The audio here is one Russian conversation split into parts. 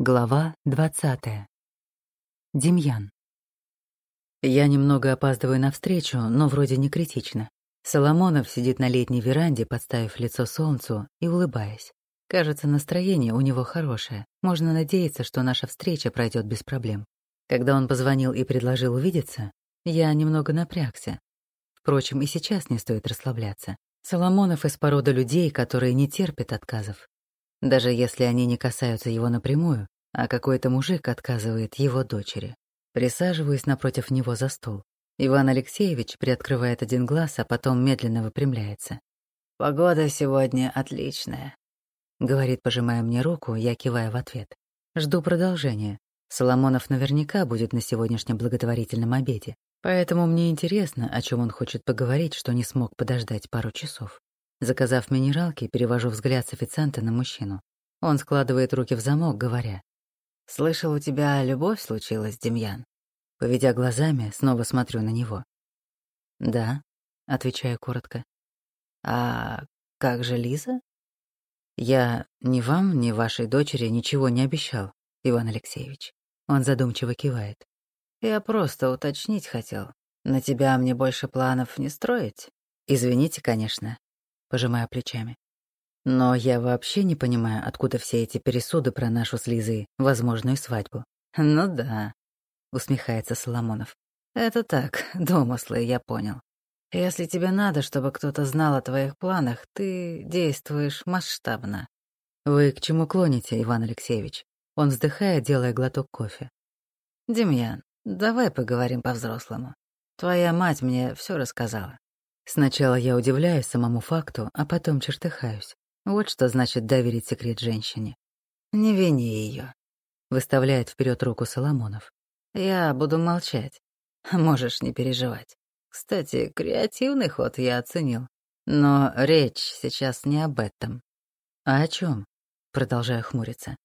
Глава 20. Демьян. Я немного опаздываю на встречу, но вроде не критично. Соломонов сидит на летней веранде, подставив лицо солнцу и улыбаясь. Кажется, настроение у него хорошее. Можно надеяться, что наша встреча пройдет без проблем. Когда он позвонил и предложил увидеться, я немного напрягся. Впрочем, и сейчас не стоит расслабляться. Соломонов из породы людей, которые не терпят отказов даже если они не касаются его напрямую, а какой-то мужик отказывает его дочери. Присаживаюсь напротив него за стол. Иван Алексеевич приоткрывает один глаз, а потом медленно выпрямляется. «Погода сегодня отличная», — говорит, пожимая мне руку, я киваю в ответ. Жду продолжения. Соломонов наверняка будет на сегодняшнем благотворительном обеде, поэтому мне интересно, о чем он хочет поговорить, что не смог подождать пару часов. Заказав минералки, перевожу взгляд с официанта на мужчину. Он складывает руки в замок, говоря. «Слышал, у тебя любовь случилась, Демьян?» Поведя глазами, снова смотрю на него. «Да», — отвечаю коротко. «А как же Лиза?» «Я ни вам, ни вашей дочери ничего не обещал, Иван Алексеевич». Он задумчиво кивает. «Я просто уточнить хотел. На тебя мне больше планов не строить?» «Извините, конечно пожимая плечами. Но я вообще не понимаю, откуда все эти пересуды про нашу с Лизой возможную свадьбу. Ну да, усмехается Соломонов. Это так, домыслы, я понял. Если тебе надо, чтобы кто-то знал о твоих планах, ты действуешь масштабно. Вы к чему клоните, Иван Алексеевич? Он вздыхает, делая глоток кофе. Демьян, давай поговорим по-взрослому. Твоя мать мне все рассказала. Сначала я удивляюсь самому факту, а потом чертыхаюсь. Вот что значит доверить секрет женщине. «Не вини ее, выставляет вперед руку Соломонов. «Я буду молчать. Можешь не переживать. Кстати, креативный ход я оценил. Но речь сейчас не об этом. А о чем? Продолжаю хмуриться.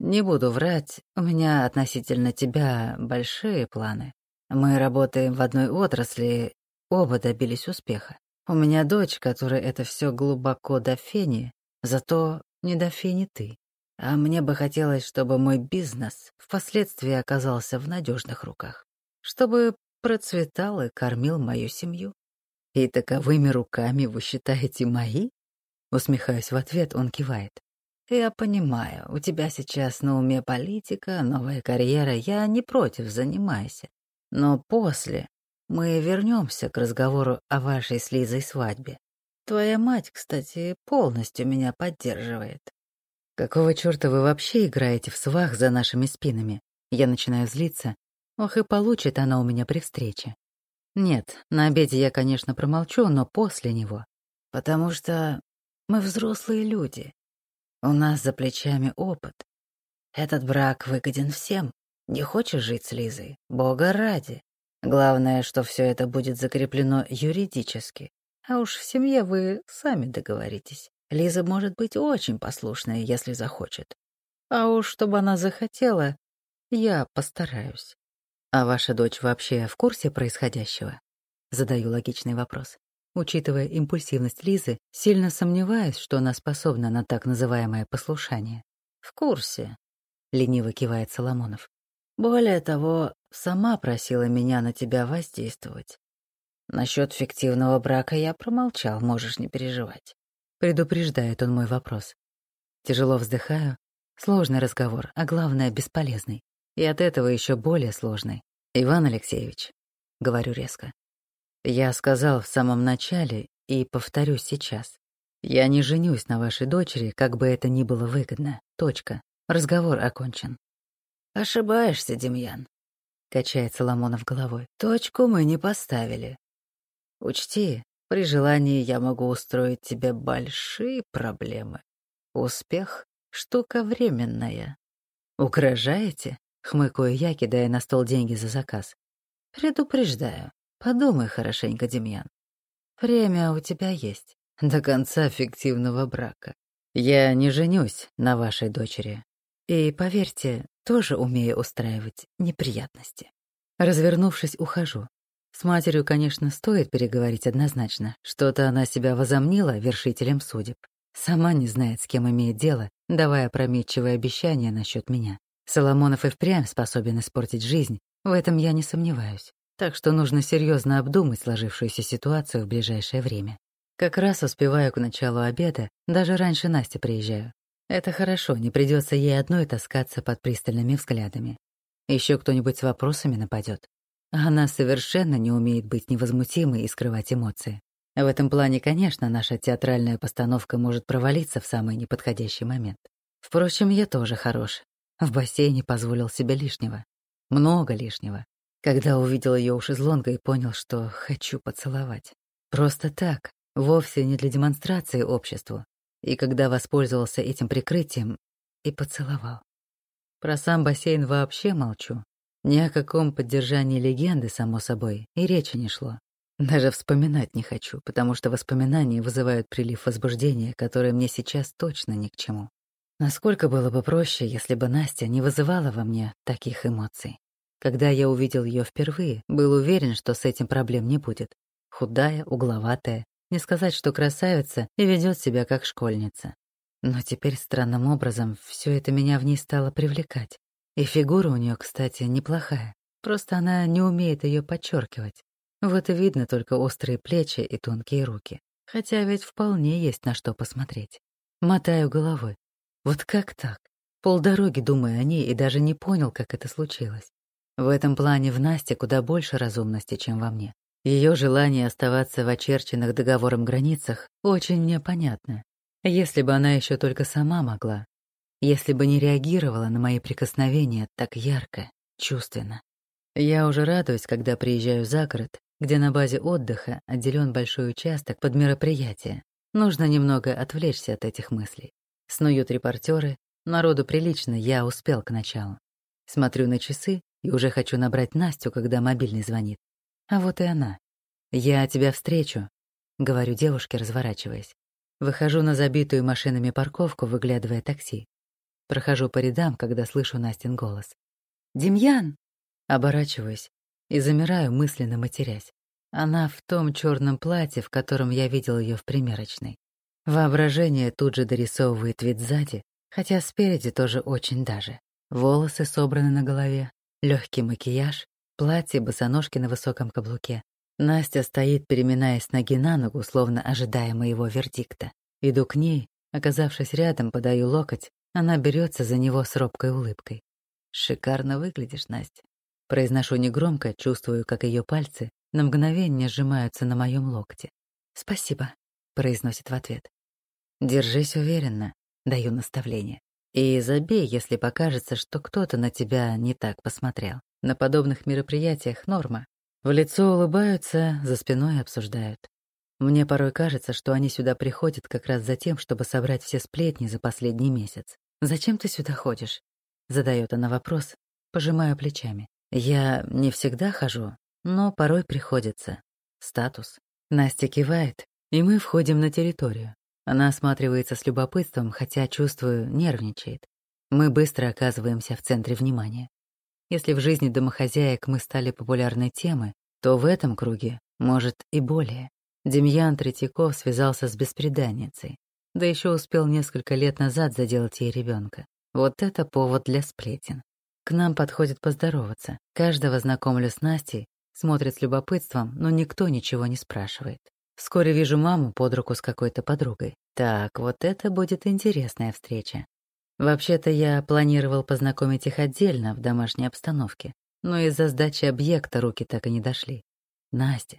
Не буду врать, у меня относительно тебя большие планы. Мы работаем в одной отрасли, Оба добились успеха. У меня дочь, которая это все глубоко до фени, зато не до фени ты. А мне бы хотелось, чтобы мой бизнес впоследствии оказался в надежных руках, чтобы процветал и кормил мою семью. И таковыми руками вы считаете мои? Усмехаюсь в ответ, он кивает. Я понимаю, у тебя сейчас на уме политика, новая карьера, я не против, занимайся. Но после мы вернемся к разговору о вашей с Лизой свадьбе. Твоя мать, кстати, полностью меня поддерживает. Какого черта вы вообще играете в свах за нашими спинами? Я начинаю злиться. Ох, и получит она у меня при встрече. Нет, на обеде я, конечно, промолчу, но после него. Потому что мы взрослые люди. У нас за плечами опыт. Этот брак выгоден всем. Не хочешь жить с Лизой? Бога ради. Главное, что все это будет закреплено юридически. А уж в семье вы сами договоритесь. Лиза может быть очень послушной, если захочет. А уж чтобы она захотела, я постараюсь. А ваша дочь вообще в курсе происходящего? Задаю логичный вопрос. Учитывая импульсивность Лизы, сильно сомневаюсь, что она способна на так называемое послушание. В курсе, лениво кивает Соломонов. Более того, сама просила меня на тебя воздействовать. Насчет фиктивного брака я промолчал, можешь не переживать. Предупреждает он мой вопрос. Тяжело вздыхаю. Сложный разговор, а главное, бесполезный. И от этого еще более сложный. Иван Алексеевич, говорю резко. Я сказал в самом начале и повторюсь сейчас. Я не женюсь на вашей дочери, как бы это ни было выгодно. Точка. Разговор окончен. Ошибаешься, Демьян. Качает Соломонов головой. Точку мы не поставили. Учти, при желании я могу устроить тебе большие проблемы. Успех — штука временная. Угрожаете? Хмыкаю я, кидая на стол деньги за заказ. Предупреждаю. Подумай хорошенько, Демьян. Время у тебя есть. До конца фиктивного брака. Я не женюсь на вашей дочери. И, поверьте, тоже умею устраивать неприятности. Развернувшись, ухожу. С матерью, конечно, стоит переговорить однозначно. Что-то она себя возомнила вершителем судеб. Сама не знает, с кем имеет дело, давая опрометчивые обещания насчет меня. Соломонов и впрямь способен испортить жизнь, в этом я не сомневаюсь. Так что нужно серьезно обдумать сложившуюся ситуацию в ближайшее время. Как раз успеваю к началу обеда, даже раньше Насти приезжаю. Это хорошо, не придется ей одной таскаться под пристальными взглядами. Еще кто-нибудь с вопросами нападет. Она совершенно не умеет быть невозмутимой и скрывать эмоции. В этом плане, конечно, наша театральная постановка может провалиться в самый неподходящий момент. Впрочем, я тоже хорош. В бассейне позволил себе лишнего. Много лишнего. Когда увидел ее у шезлонга и понял, что хочу поцеловать. Просто так, вовсе не для демонстрации обществу. И когда воспользовался этим прикрытием и поцеловал. Про сам бассейн вообще молчу. Ни о каком поддержании легенды, само собой, и речи не шло. Даже вспоминать не хочу, потому что воспоминания вызывают прилив возбуждения, который мне сейчас точно ни к чему. Насколько было бы проще, если бы Настя не вызывала во мне таких эмоций. Когда я увидел ее впервые, был уверен, что с этим проблем не будет. Худая, угловатая, не сказать, что красавица и ведет себя как школьница. Но теперь странным образом все это меня в ней стало привлекать. И фигура у нее, кстати, неплохая. Просто она не умеет ее подчеркивать. Вот и видно только острые плечи и тонкие руки. Хотя ведь вполне есть на что посмотреть. Мотаю головой. Вот как так? Полдороги думаю о ней и даже не понял, как это случилось. В этом плане в Насте куда больше разумности, чем во мне. Ее желание оставаться в очерченных договором границах очень мне понятно. Если бы она еще только сама могла. Если бы не реагировала на мои прикосновения так ярко, чувственно. Я уже радуюсь, когда приезжаю за город где на базе отдыха отделен большой участок под мероприятие. Нужно немного отвлечься от этих мыслей. Снуют репортеры, народу прилично, я успел к началу. Смотрю на часы и уже хочу набрать Настю, когда мобильный звонит. А вот и она. «Я тебя встречу», — говорю девушке, разворачиваясь. Выхожу на забитую машинами парковку, выглядывая такси. Прохожу по рядам, когда слышу Настин голос. «Демьян!» Оборачиваюсь и замираю, мысленно матерясь. Она в том черном платье, в котором я видел ее в примерочной. Воображение тут же дорисовывает вид сзади, хотя спереди тоже очень даже. Волосы собраны на голове, легкий макияж, платье, босоножки на высоком каблуке. Настя стоит, переминаясь ноги на ногу, словно ожидая моего вердикта. Иду к ней, оказавшись рядом, подаю локоть, она берется за него с робкой улыбкой. «Шикарно выглядишь, Настя». Произношу негромко, чувствую, как ее пальцы на мгновение сжимаются на моем локте. «Спасибо», — произносит в ответ. «Держись уверенно», — даю наставление. «И забей, если покажется, что кто-то на тебя не так посмотрел. На подобных мероприятиях норма. В лицо улыбаются, за спиной обсуждают. Мне порой кажется, что они сюда приходят как раз за тем, чтобы собрать все сплетни за последний месяц. «Зачем ты сюда ходишь?» — задает она вопрос, пожимая плечами. Я не всегда хожу, но порой приходится. Статус. Настя кивает, и мы входим на территорию. Она осматривается с любопытством, хотя, чувствую, нервничает. Мы быстро оказываемся в центре внимания. Если в жизни домохозяек мы стали популярной темой, то в этом круге, может, и более. Демьян Третьяков связался с беспреданницей, да еще успел несколько лет назад заделать ей ребенка. Вот это повод для сплетен. К нам подходит поздороваться. Каждого знакомлю с Настей, смотрит с любопытством, но никто ничего не спрашивает. Вскоре вижу маму под руку с какой-то подругой. Так, вот это будет интересная встреча. Вообще-то я планировал познакомить их отдельно, в домашней обстановке, но из-за сдачи объекта руки так и не дошли. Настя.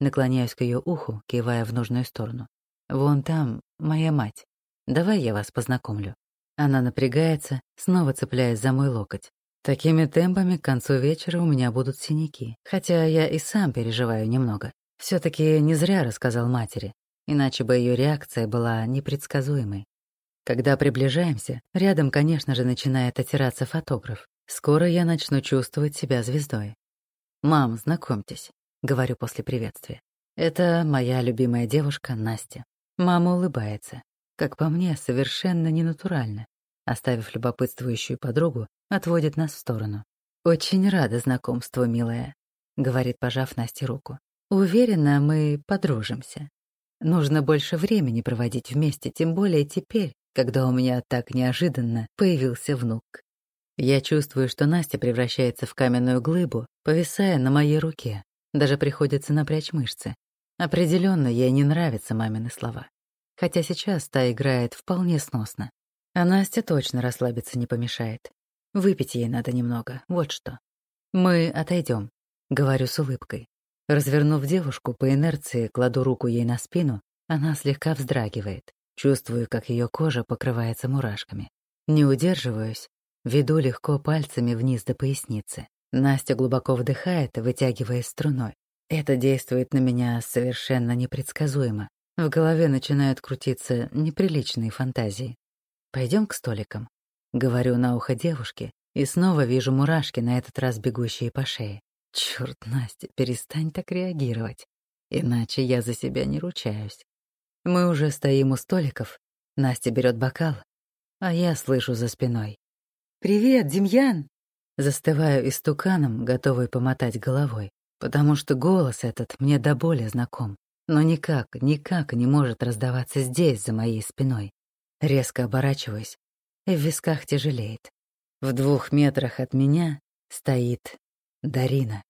Наклоняюсь к ее уху, кивая в нужную сторону. Вон там моя мать. Давай я вас познакомлю. Она напрягается, снова цепляясь за мой локоть. Такими темпами к концу вечера у меня будут синяки, хотя я и сам переживаю немного. все таки не зря рассказал матери, иначе бы ее реакция была непредсказуемой. Когда приближаемся, рядом, конечно же, начинает отираться фотограф. Скоро я начну чувствовать себя звездой. «Мам, знакомьтесь», — говорю после приветствия. «Это моя любимая девушка Настя». Мама улыбается. Как по мне, совершенно ненатурально. Оставив любопытствующую подругу, отводит нас в сторону. «Очень рада знакомству, милая», — говорит, пожав Насте руку. «Уверена, мы подружимся. Нужно больше времени проводить вместе, тем более теперь, когда у меня так неожиданно появился внук». Я чувствую, что Настя превращается в каменную глыбу, повисая на моей руке. Даже приходится напрячь мышцы. Определенно, ей не нравятся мамины слова. Хотя сейчас та играет вполне сносно. А Настя точно расслабиться не помешает. Выпить ей надо немного, вот что. Мы отойдем, говорю с улыбкой. Развернув девушку, по инерции кладу руку ей на спину, она слегка вздрагивает. Чувствую, как ее кожа покрывается мурашками. Не удерживаюсь, веду легко пальцами вниз до поясницы. Настя глубоко вдыхает, вытягиваясь струной. Это действует на меня совершенно непредсказуемо. В голове начинают крутиться неприличные фантазии. Пойдем к столикам. Говорю на ухо девушке, и снова вижу мурашки, на этот раз бегущие по шее. Черт, Настя, перестань так реагировать. Иначе я за себя не ручаюсь. Мы уже стоим у столиков. Настя берет бокал, а я слышу за спиной. «Привет, Демьян!» Застываю истуканом, готовый помотать головой, потому что голос этот мне до боли знаком, но никак, никак не может раздаваться здесь, за моей спиной. Резко оборачиваюсь, и в висках тяжелеет. В двух метрах от меня стоит Дарина.